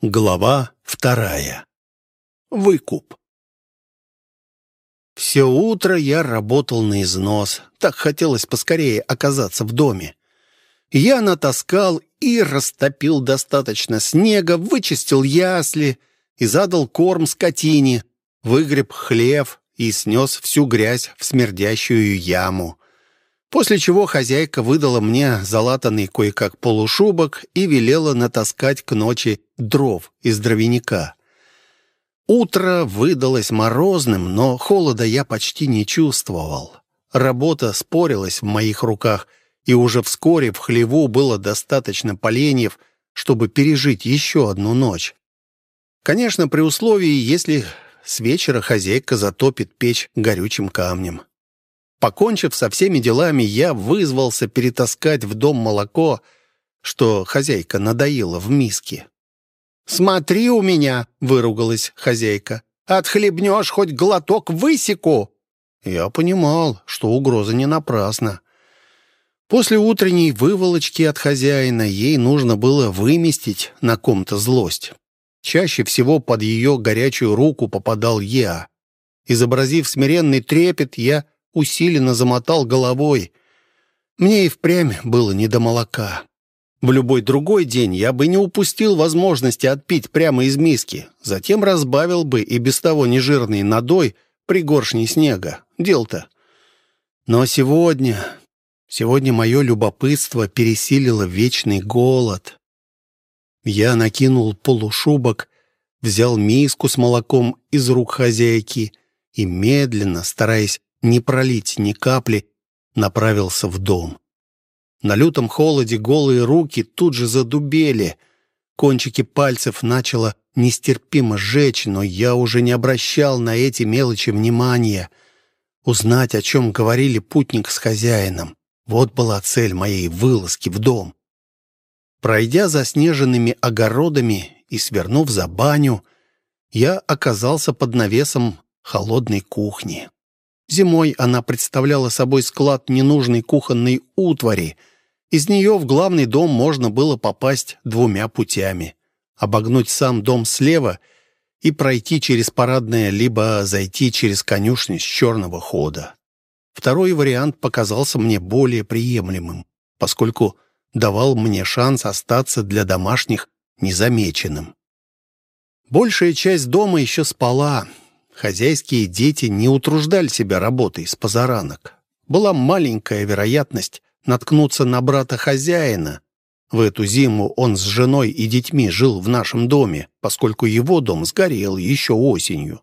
Глава вторая. Выкуп. Все утро я работал на износ. Так хотелось поскорее оказаться в доме. Я натаскал и растопил достаточно снега, вычистил ясли и задал корм скотине, выгреб хлев и снес всю грязь в смердящую яму. После чего хозяйка выдала мне залатанный кое-как полушубок и велела натаскать к ночи дров из дровяника. Утро выдалось морозным, но холода я почти не чувствовал. Работа спорилась в моих руках, и уже вскоре в хлеву было достаточно поленьев, чтобы пережить еще одну ночь. Конечно, при условии, если с вечера хозяйка затопит печь горючим камнем. Покончив со всеми делами, я вызвался перетаскать в дом молоко, что хозяйка надоила в миске. «Смотри у меня!» — выругалась хозяйка. «Отхлебнешь хоть глоток высеку!» Я понимал, что угроза не напрасна. После утренней выволочки от хозяина ей нужно было выместить на ком-то злость. Чаще всего под ее горячую руку попадал я. Изобразив смиренный трепет, я усиленно замотал головой. Мне и впрямь было не до молока. В любой другой день я бы не упустил возможности отпить прямо из миски. Затем разбавил бы и без того нежирный надой при горшне снега. Дел-то. Но сегодня... Сегодня мое любопытство пересилило вечный голод. Я накинул полушубок, взял миску с молоком из рук хозяйки и медленно, стараясь не пролить ни капли, направился в дом. На лютом холоде голые руки тут же задубели. Кончики пальцев начало нестерпимо жечь, но я уже не обращал на эти мелочи внимания. Узнать, о чем говорили путник с хозяином. Вот была цель моей вылазки в дом. Пройдя заснеженными огородами и свернув за баню, я оказался под навесом холодной кухни. Зимой она представляла собой склад ненужной кухонной утвари. Из нее в главный дом можно было попасть двумя путями. Обогнуть сам дом слева и пройти через парадное, либо зайти через конюшню с черного хода. Второй вариант показался мне более приемлемым, поскольку давал мне шанс остаться для домашних незамеченным. Большая часть дома еще спала, Хозяйские дети не утруждали себя работой с позаранок. Была маленькая вероятность наткнуться на брата хозяина. В эту зиму он с женой и детьми жил в нашем доме, поскольку его дом сгорел еще осенью.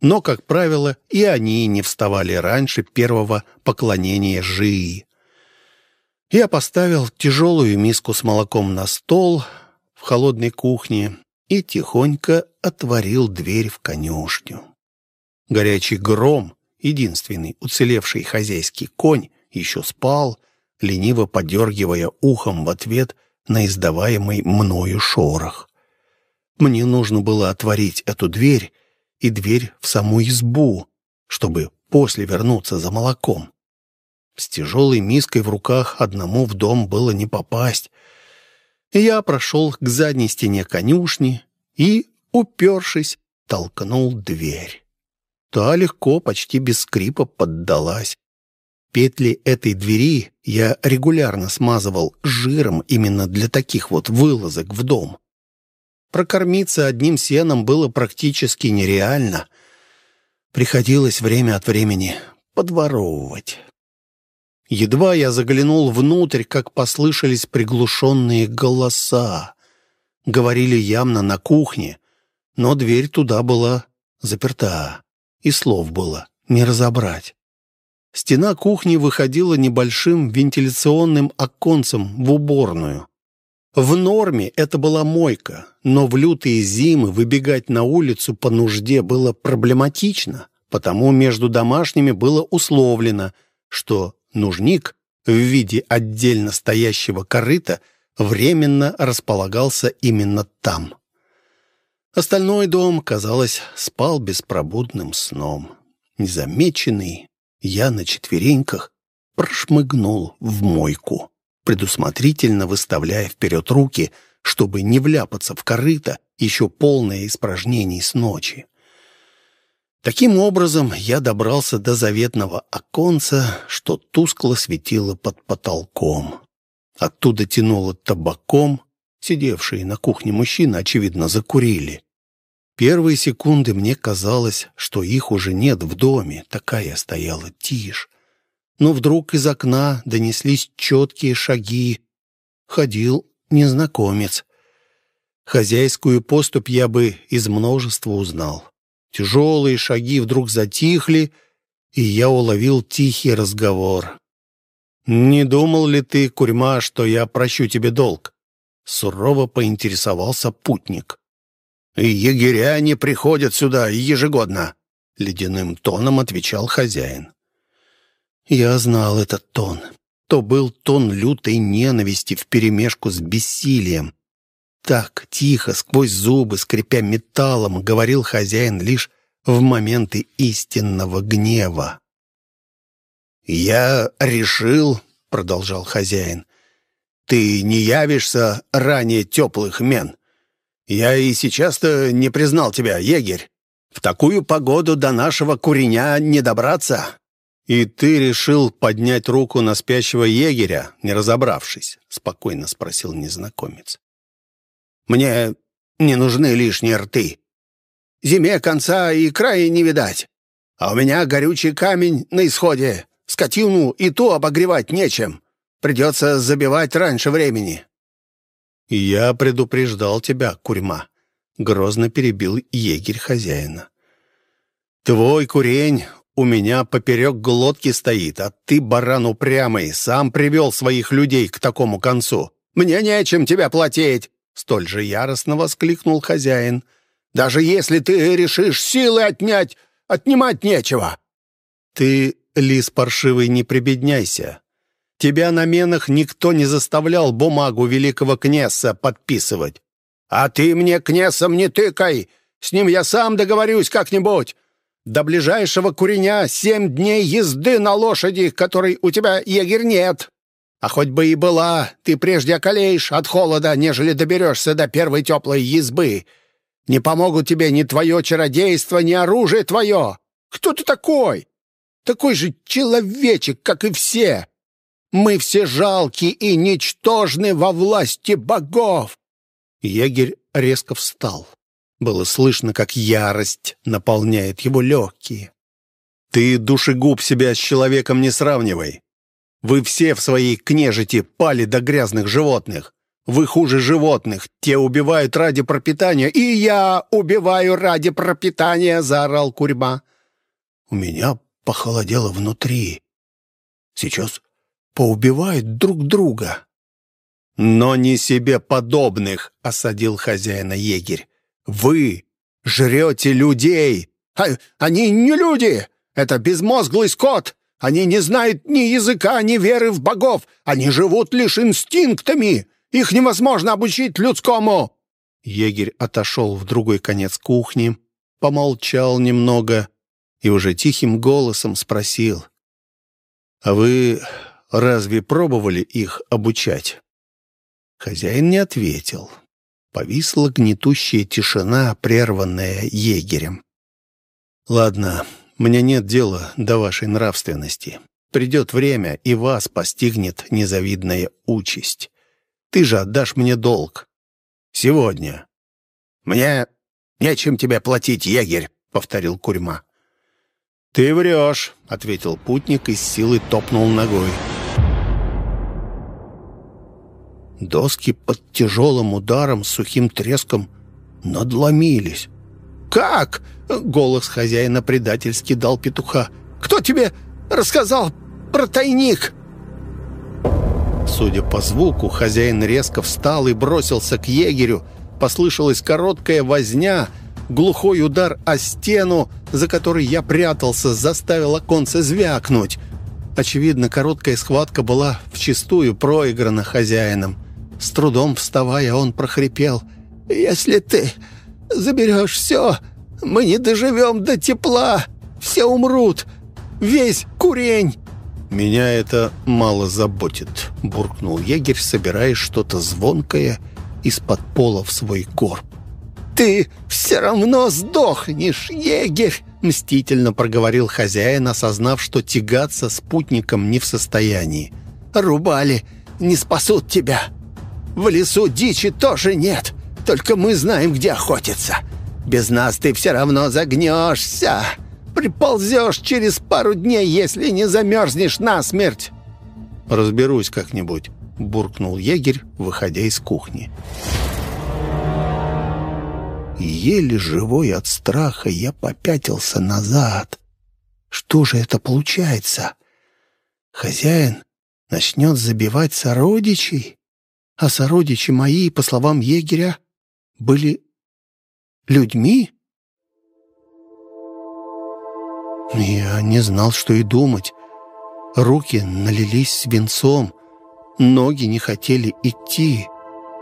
Но, как правило, и они не вставали раньше первого поклонения Жии. Я поставил тяжелую миску с молоком на стол в холодной кухне и тихонько отворил дверь в конюшню. Горячий гром, единственный уцелевший хозяйский конь, еще спал, лениво подергивая ухом в ответ на издаваемый мною шорох. Мне нужно было отворить эту дверь и дверь в саму избу, чтобы после вернуться за молоком. С тяжелой миской в руках одному в дом было не попасть. Я прошел к задней стене конюшни и, упершись, толкнул дверь. Та легко, почти без скрипа поддалась. Петли этой двери я регулярно смазывал жиром именно для таких вот вылазок в дом. Прокормиться одним сеном было практически нереально. Приходилось время от времени подворовывать. Едва я заглянул внутрь, как послышались приглушенные голоса. Говорили явно на кухне, но дверь туда была заперта и слов было не разобрать. Стена кухни выходила небольшим вентиляционным оконцем в уборную. В норме это была мойка, но в лютые зимы выбегать на улицу по нужде было проблематично, потому между домашними было условлено, что нужник в виде отдельно стоящего корыта временно располагался именно там. Остальной дом, казалось, спал беспробудным сном. Незамеченный, я на четвереньках прошмыгнул в мойку, предусмотрительно выставляя вперед руки, чтобы не вляпаться в корыто, еще полное испражнений с ночи. Таким образом, я добрался до заветного оконца, что тускло светило под потолком. Оттуда тянуло табаком. Сидевшие на кухне мужчины, очевидно, закурили. Первые секунды мне казалось, что их уже нет в доме. Такая стояла тишь. Но вдруг из окна донеслись четкие шаги. Ходил незнакомец. Хозяйскую поступь я бы из множества узнал. Тяжелые шаги вдруг затихли, и я уловил тихий разговор. «Не думал ли ты, Курьма, что я прощу тебе долг?» Сурово поинтересовался путник. «Егеря не приходят сюда ежегодно», — ледяным тоном отвечал хозяин. Я знал этот тон. То был тон лютой ненависти вперемешку с бессилием. Так, тихо, сквозь зубы, скрипя металлом, говорил хозяин лишь в моменты истинного гнева. «Я решил», — продолжал хозяин, — «ты не явишься ранее теплых мен. Я и сейчас-то не признал тебя, егерь. В такую погоду до нашего куреня не добраться». «И ты решил поднять руку на спящего егеря, не разобравшись?» — спокойно спросил незнакомец. Мне не нужны лишние рты. Зиме конца и края не видать. А у меня горючий камень на исходе. Скотину и ту обогревать нечем. Придется забивать раньше времени». «Я предупреждал тебя, курьма», — грозно перебил егерь хозяина. «Твой курень у меня поперек глотки стоит, а ты, баран упрямый, сам привел своих людей к такому концу. Мне нечем тебя платить. Столь же яростно воскликнул хозяин. «Даже если ты решишь силы отнять, отнимать нечего!» «Ты, лис паршивый, не прибедняйся. Тебя на менах никто не заставлял бумагу великого князя подписывать». «А ты мне князем не тыкай! С ним я сам договорюсь как-нибудь!» До ближайшего куреня семь дней езды на лошади, которой у тебя егерь нет. А хоть бы и была, ты прежде околеешь от холода, нежели доберешься до первой теплой избы. Не помогут тебе ни твое чародейство, ни оружие твое. Кто ты такой? Такой же человечек, как и все. Мы все жалки и ничтожны во власти богов. Егерь резко встал. Было слышно, как ярость наполняет его легкие. «Ты, душегуб, себя с человеком не сравнивай. Вы все в своей княжити пали до грязных животных. Вы хуже животных. Те убивают ради пропитания. И я убиваю ради пропитания, заорал Курьма. У меня похолодело внутри. Сейчас поубивают друг друга. Но не себе подобных, осадил хозяина егерь. Вы жрете людей. А, они не люди. Это безмозглый скот. Они не знают ни языка, ни веры в богов. Они живут лишь инстинктами. Их невозможно обучить людскому». Егерь отошел в другой конец кухни, помолчал немного и уже тихим голосом спросил. «А вы разве пробовали их обучать?» Хозяин не ответил. Повисла гнетущая тишина, прерванная егерем. «Ладно, мне нет дела до вашей нравственности. Придет время, и вас постигнет незавидная участь. Ты же отдашь мне долг. Сегодня». «Мне нечем тебе платить, егерь», — повторил Курьма. «Ты врешь», — ответил путник и с силой топнул ногой. Доски под тяжелым ударом сухим треском надломились. «Как?» — голос хозяина предательски дал петуха. «Кто тебе рассказал про тайник?» Судя по звуку, хозяин резко встал и бросился к егерю. Послышалась короткая возня, глухой удар о стену, за которой я прятался, заставил оконце звякнуть. Очевидно, короткая схватка была вчистую проиграна хозяином. С трудом вставая, он прохрипел. «Если ты заберешь все, мы не доживем до тепла, все умрут, весь курень!» «Меня это мало заботит», — буркнул егерь, собирая что-то звонкое из-под пола в свой корп. «Ты все равно сдохнешь, егерь!» — мстительно проговорил хозяин, осознав, что тягаться спутником не в состоянии. «Рубали не спасут тебя. В лесу дичи тоже нет, только мы знаем, где охотиться. Без нас ты все равно загнешься. Приползешь через пару дней, если не замерзнешь насмерть». «Разберусь как-нибудь», — буркнул егерь, выходя из кухни. Еле живой от страха я попятился назад. Что же это получается? Хозяин начнет забивать сородичей? А сородичи мои, по словам егеря, были людьми? Я не знал, что и думать. Руки налились свинцом, ноги не хотели идти.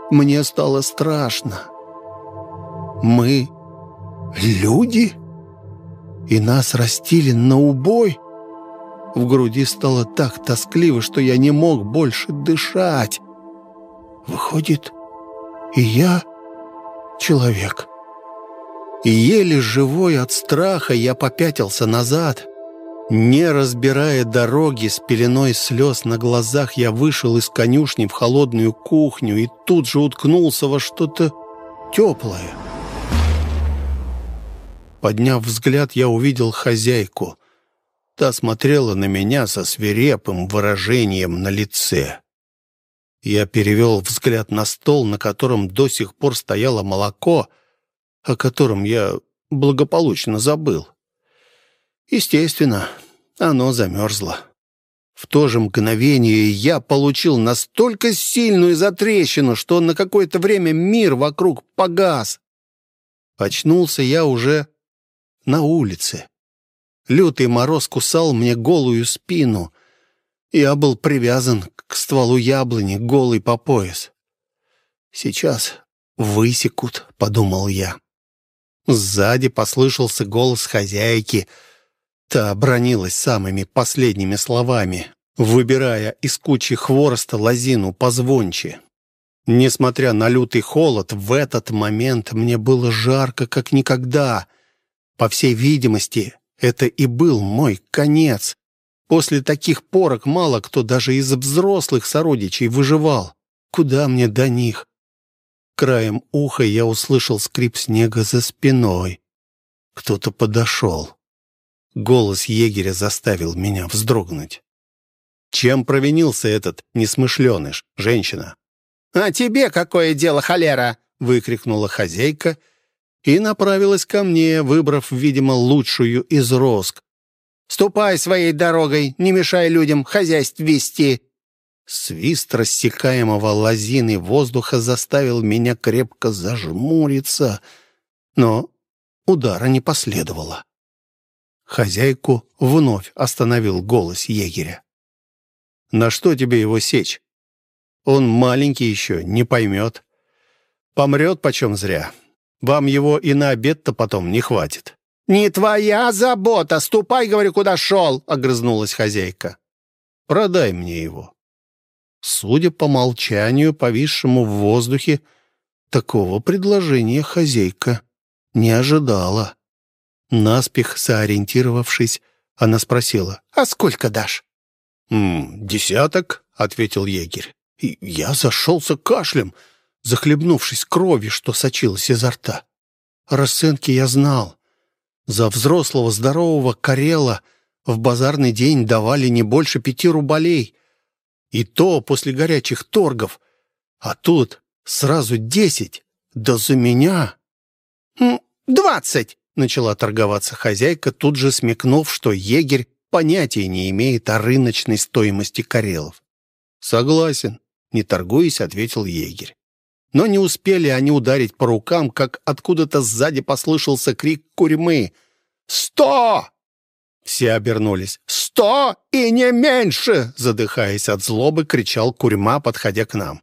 Мне стало страшно. Мы люди? И нас растили на убой? В груди стало так тоскливо, что я не мог больше дышать. Выходит, и я человек. И еле живой от страха я попятился назад. Не разбирая дороги, с пеленой слез на глазах я вышел из конюшни в холодную кухню и тут же уткнулся во что-то теплое. Подняв взгляд, я увидел хозяйку. Та смотрела на меня со свирепым выражением на лице. Я перевел взгляд на стол, на котором до сих пор стояло молоко, о котором я благополучно забыл. Естественно, оно замерзло. В то же мгновение я получил настолько сильную затрещину, что на какое-то время мир вокруг погас. Очнулся я уже на улице. Лютый мороз кусал мне голую спину. Я был привязан к стволу яблони, голый по пояс. «Сейчас высекут», — подумал я. Сзади послышался голос хозяйки. Та бронилась самыми последними словами, выбирая из кучи хвороста лозину позвонче. Несмотря на лютый холод, в этот момент мне было жарко, как никогда. По всей видимости, это и был мой конец. После таких порок мало кто даже из взрослых сородичей выживал. Куда мне до них? Краем уха я услышал скрип снега за спиной. Кто-то подошел. Голос егеря заставил меня вздрогнуть. Чем провинился этот несмышленыш, женщина? «А тебе какое дело, холера?» — выкрикнула хозяйка и направилась ко мне, выбрав, видимо, лучшую из роск. «Ступай своей дорогой, не мешай людям хозяйств вести!» Свист рассекаемого лозины воздуха заставил меня крепко зажмуриться, но удара не последовало. Хозяйку вновь остановил голос егеря. «На что тебе его сечь? Он маленький еще, не поймет. Помрет почем зря. Вам его и на обед-то потом не хватит». «Не твоя забота! Ступай, говорю, куда шел!» — огрызнулась хозяйка. «Продай мне его». Судя по молчанию, повисшему в воздухе, такого предложения хозяйка не ожидала. Наспех соориентировавшись, она спросила, «А сколько дашь?» «М «Десяток», — ответил егерь. И я зашелся кашлем, — захлебнувшись кровью, что сочилась изо рта. Расценки я знал. За взрослого здорового карела в базарный день давали не больше пяти рублей. И то после горячих торгов. А тут сразу десять. Да за меня... «Двадцать!» — начала торговаться хозяйка, тут же смекнув, что егерь понятия не имеет о рыночной стоимости карелов. «Согласен», — не торгуясь, ответил егерь. Но не успели они ударить по рукам, как откуда-то сзади послышался крик курьмы. «Сто!» Все обернулись. «Сто и не меньше!» Задыхаясь от злобы, кричал курьма, подходя к нам.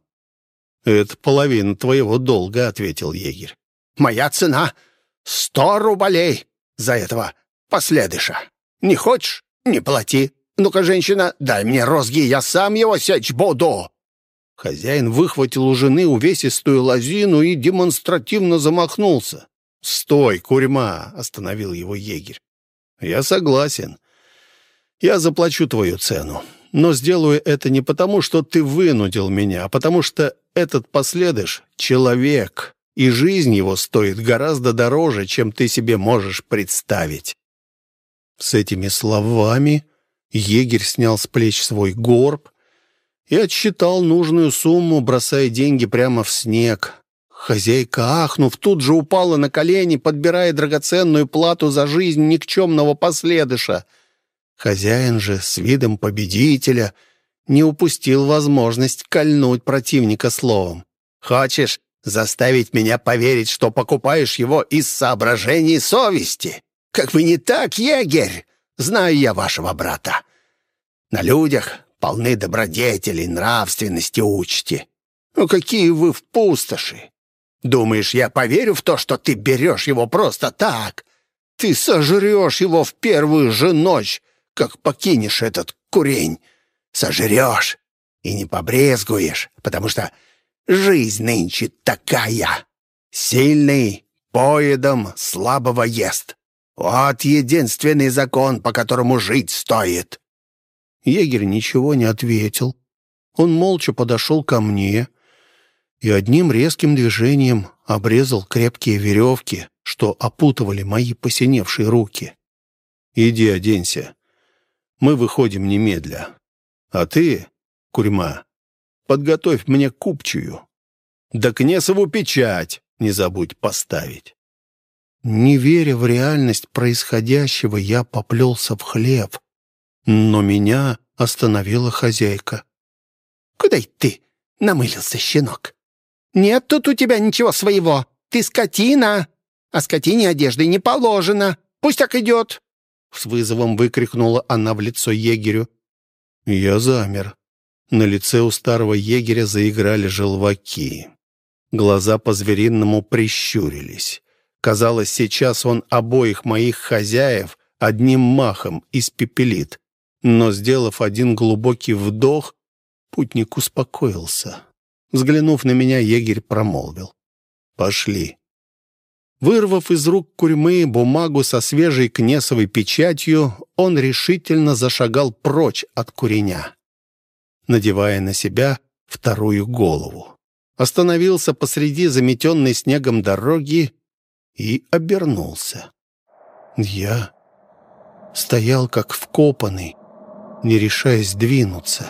«Это половина твоего долга», — ответил егерь. «Моя цена — сто рублей за этого последыша. Не хочешь — не плати. Ну-ка, женщина, дай мне розги, я сам его сечь буду!» Хозяин выхватил у жены увесистую лозину и демонстративно замахнулся. «Стой, курьма!» — остановил его егерь. «Я согласен. Я заплачу твою цену. Но сделаю это не потому, что ты вынудил меня, а потому что этот последыш — человек, и жизнь его стоит гораздо дороже, чем ты себе можешь представить». С этими словами егерь снял с плеч свой горб и отсчитал нужную сумму, бросая деньги прямо в снег. Хозяйка, ахнув, тут же упала на колени, подбирая драгоценную плату за жизнь никчемного последыша. Хозяин же с видом победителя не упустил возможность кольнуть противника словом. «Хочешь заставить меня поверить, что покупаешь его из соображений совести? Как бы не так, егерь! Знаю я вашего брата. На людях полны добродетелей, нравственности учти. Ну какие вы в пустоши! Думаешь, я поверю в то, что ты берешь его просто так? Ты сожрешь его в первую же ночь, как покинешь этот курень. Сожрешь и не побрезгуешь, потому что жизнь нынче такая. Сильный поедом слабого ест. Вот единственный закон, по которому жить стоит». Егерь ничего не ответил. Он молча подошел ко мне, и одним резким движением обрезал крепкие веревки, что опутывали мои посиневшие руки. «Иди оденься. Мы выходим немедля. А ты, курьма, подготовь мне купчую. Да кнесову печать не забудь поставить». Не веря в реальность происходящего, я поплелся в хлеб, но меня остановила хозяйка. «Куда ты намылился, щенок? «Нет тут у тебя ничего своего. Ты скотина, а скотине одежды не положено. Пусть так идет!» С вызовом выкрикнула она в лицо егерю. Я замер. На лице у старого егеря заиграли желваки. Глаза по-звериному прищурились. Казалось, сейчас он обоих моих хозяев одним махом испепелит. Но, сделав один глубокий вдох, путник успокоился. Взглянув на меня, егерь промолвил. «Пошли». Вырвав из рук курьмы бумагу со свежей кнесовой печатью, он решительно зашагал прочь от куреня, надевая на себя вторую голову. Остановился посреди заметенной снегом дороги и обернулся. Я стоял как вкопанный, не решаясь двинуться.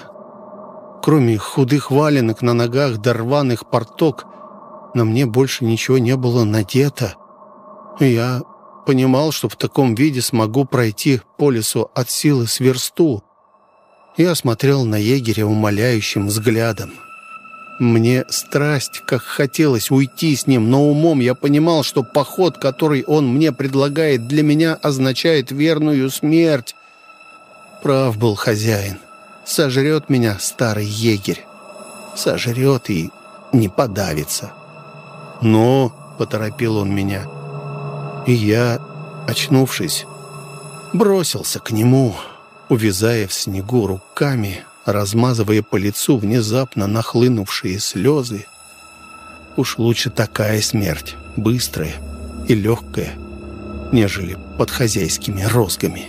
Кроме худых валенок на ногах да рваных порток, на мне больше ничего не было надето. Я понимал, что в таком виде смогу пройти по лесу от силы с версту. Я смотрел на егеря умоляющим взглядом. Мне страсть, как хотелось уйти с ним, но умом я понимал, что поход, который он мне предлагает, для меня означает верную смерть. Прав был хозяин. Сожрет меня старый егерь. Сожрет и не подавится. «Но», — поторопил он меня, и я, очнувшись, бросился к нему, увязая в снегу руками, размазывая по лицу внезапно нахлынувшие слезы. Уж лучше такая смерть, быстрая и легкая, нежели под хозяйскими розгами».